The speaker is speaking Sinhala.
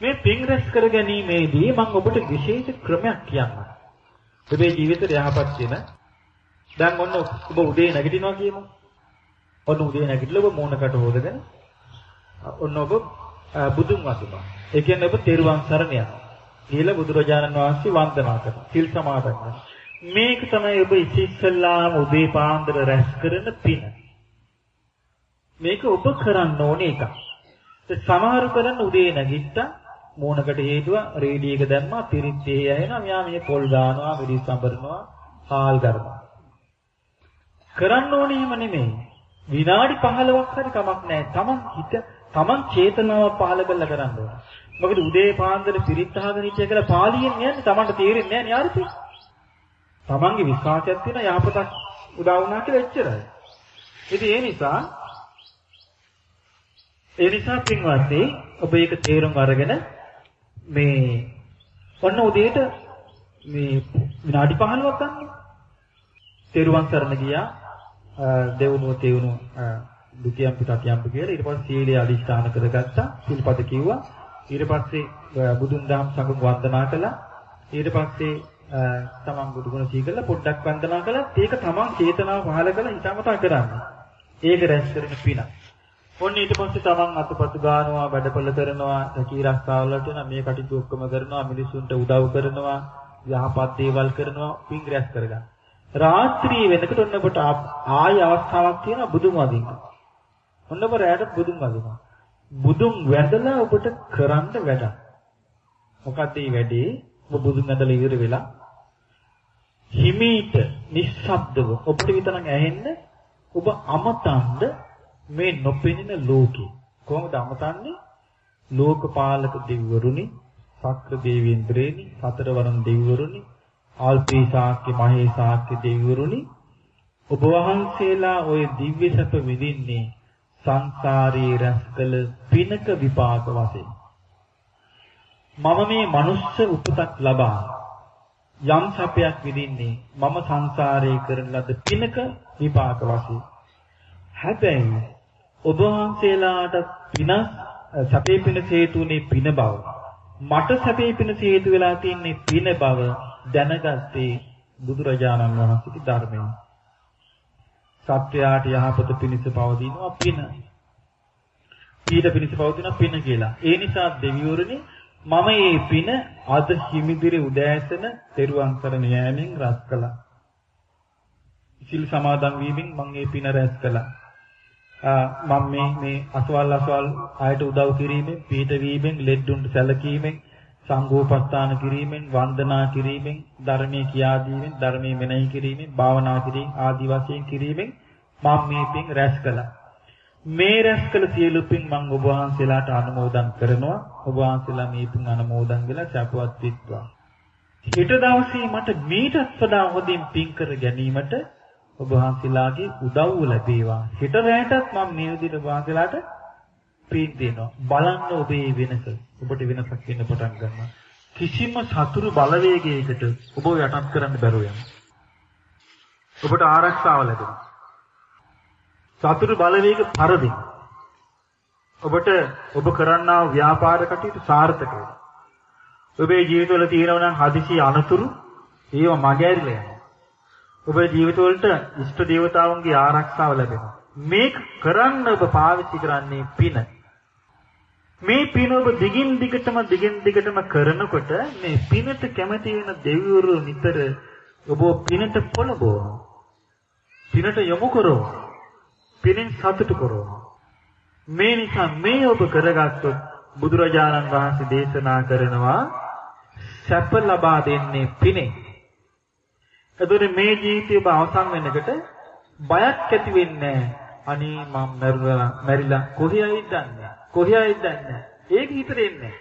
මේ පින් රැස් කර ගැනීමේදී මම ඔබට විශේෂ ක්‍රමයක් කියන්නම්. ඔබේ ජීවිතේ යහපත් වෙන දැන් ඔන්න ඔබ උදේ නැගිටිනවා කියමු. ඔන්න උදේ නැගිටලා ඔබ මූණකට හොදගෙන ඔන්න ඔබ බුදුන් වඳිනවා. ඒ කියන්නේ ඔබ තෙරුවන් සරණ යනවා. ගිහලා බුදුරජාණන් වහන්සේ වන්දනා කරනවා. සිල් සමාදන් කරනවා. මේක තමයි ඔබ ඉතිස්සල්ලාම උදේ පාන්දර රැස් කරන පින. මේක ඔබ කරන්න ඕනේ එකක්. සමහරු කරන්න උදේ නැගිට්ටා මූණකට හේතුව රේඩිය එක දැම්මා පිරිත් දෙය ඇහෙනවා මෙයා මේ පොල් දානවා මිරිස් සම්බරනවා හාල් කරනවා. කරන්න ඕනේ එහෙම නෙමෙයි. විනාඩි 15ක් හරි කමක් නැහැ. තමන් හිත තමන් චේතනාව පහල කරලා කරන්න ඕන. මොකද උදේ පාන්දර පිරිත් අහගෙන හිටිය කියලා පාලියෙන් යන්නේ තමන්ට තේරෙන්නේ නැහැ නේ ආරිතේ. තමන්ගේ විශ්වාසයක් තියෙන යහපතක් උදා වුණා කියලා එච්චරයි. ඉතින් ඒ නිසා ඒ නිසා පින්වත්නි ඔබ ඒක තේරුම් අරගෙන මේ ඔන්න උදේට මේ විනාඩි 15ක් ගන්න. තෙරුවන් සරණ ගියා. දෙවුණුව තෙවුණුව දුතියම් පිටතියම් කියලා ඊට පස්සේ සීලය අදිස්ථාන කරගත්තා. සිල්පද කිව්වා. ඊට පස්සේ බුදුන් දහම් සංඝ වන්දනා කළා. ඊට පස්සේ තමන් බුදුගුණ සීකලා පොඩ්ඩක් වන්දනා කළා. ඒක තමන් චේතනාව පහල කරලා හිතමතා කරන්නේ. ඒක රැස් කරන පිනක්. ඔන්න ඊට පස්සේ තමන් අතපසු ගන්නවා වැඩපළ කරනවා සකී රස්සාවලට යන මේ කටයුතු ඔක්කොම කරනවා මිනිසුන්ට උදව් කරනවා යහපත් දේවල් කරනවා පින් රැස් කරගන්න. රාත්‍රී වෙනකොට ඔන්න ඔබට ආය අවස්ථාවක් තියෙනවා බුදුන් වදින්න. ඔන්න ඔබ රැයට බුදුන් වදිනවා. බුදුන් වැඳලා ඔබට කරන්න වැඩ. මොකද මේ වැඩේ ඔබ බුදුන් වැඳලා ඉවර වෙලා හිමීට නිස්සබ්දව ඔබට විතරක් ඇහෙන්න ඔබ අමතන්ද මේ නොපෙනෙන ලෝකේ. කොහොමද අමතන්නේ? ලෝකපාලක දෙවිවරුනි සක්‍ර දේවේන්ද්‍රේනි සතරවරන් දෙවිවරුනි ආල්පී ශාක්‍ය මහේ ශාක්‍ය දෙවිවරුනි. ඔබ වහන්සේලා ওই දිව්‍ය සැප විඳින්නේ සංසාරේ රැස්කල පිනක විපාක වශයෙන්. මම මේ මනුස්ස උපතක් ලබා යම් සැපයක් විඳින්නේ මම සංසාරේ කරන ලද පිනක විපාක වශයෙන්. හැබැයි ඔබ වහන්සේලාට පින සැපේ පින හේතුනේ පින බව. මට සැපේ පින හේතු වෙලා තින්නේ පින බව දැනගත්තේ බුදුරජාණන් වහන්සේගේ ධර්මයෙන්. සත්‍යයට යහපත පිණිස පවතිනවා පින. ඊට පිණිස පවතිනවා පින කියලා. ඒ නිසා දෙවිවරුනි මම මේ පින අද හිමිදිරි උදෑසන තෙරුවන් සරණ යෑමෙන් රැස් කළා. සිල් සමාදන් වීමෙන් මම මේ පින රැස් කළා. මම මේ මේ අසවල් අසවල් ආයත උදව් කිරීමෙන් පීඩ වීමෙන් ලෙඩුන්ට සැලකීමෙන් සංඝෝපස්ථාන කිරීමෙන් වන්දනා කිරීමෙන් ධර්මයේ කියා දීමෙන් ධර්මයේ මෙනෙහි කිරීමෙන් භාවනා කිරීම ආදි වශයෙන් කිරීමෙන් මම මේ පින් රැස් කළා. මේ රැස් කළ සියලු පින් මම ඔබ වහන්සේලාට අනුමෝදන් කරනවා. ඔබ වහන්සේලා මේ පින් අනුමෝදන් වෙලා සපවත් විත්වා. හෙට දවසේ මට මීටත් වඩා හොඳින් පින් කර ගැනීමට ඔබ වහන්සේලාගේ උදව්ව ලැබේවා. හෙට රැයටත් මම මේ විදිහට වහන්සේලාට පින් දෙනවා. බලන්න ඔබේ වෙනස. ඔබට වෙනසක් වෙන්න පටන් ගන්නවා. කිසිම සතුරු බලවේගයකට ඔබ යටත් කරන්න බැරුව යනවා. ඔබට ආරක්ෂාව ලැබෙනවා. සතුරු බලවේග පරදින. ඔබට ඔබ කරන්නා ව්‍යාපාර කටයුතු සාර්ථක වෙනවා. ඔබේ ජීවිතවල තියෙනවා නම් හදිසි අනතුරු ඒව මගහැරිලා යනවා. ඔබේ ජීවිතවලට ඉෂ්ට දේවතාවුන්ගේ ආරක්ෂාව ලැබෙනවා. මේ කරන්න ඔබ පාවිච්චි කරන්නේ පින. මේ පින ඔබ දිගින් දිගටම දිගින් දිගටම කරනකොට මේ පිනට කැමති වෙන දෙවිවරු නිතර ඔබ පිනට පොළඹවනවා. පිනට යොමු කරනවා. පිනෙන් සතුටු කරනවා. මේ නිසා මේ ඔබ කරගත්තොත් බුදුරජාණන් වහන්සේ දේශනා කරනවා සැප ලබා දෙන්නේ පිනේ. එතකොට මේ ජීවිතය ඔබ අවසන් වෙනකොට බයක් ඇති වෙන්නේ අනේ මම මැරිලා මැරිලා කොහේයිද දන්නේ කොහේයිද දන්නේ ඒක හිතේ එන්නේ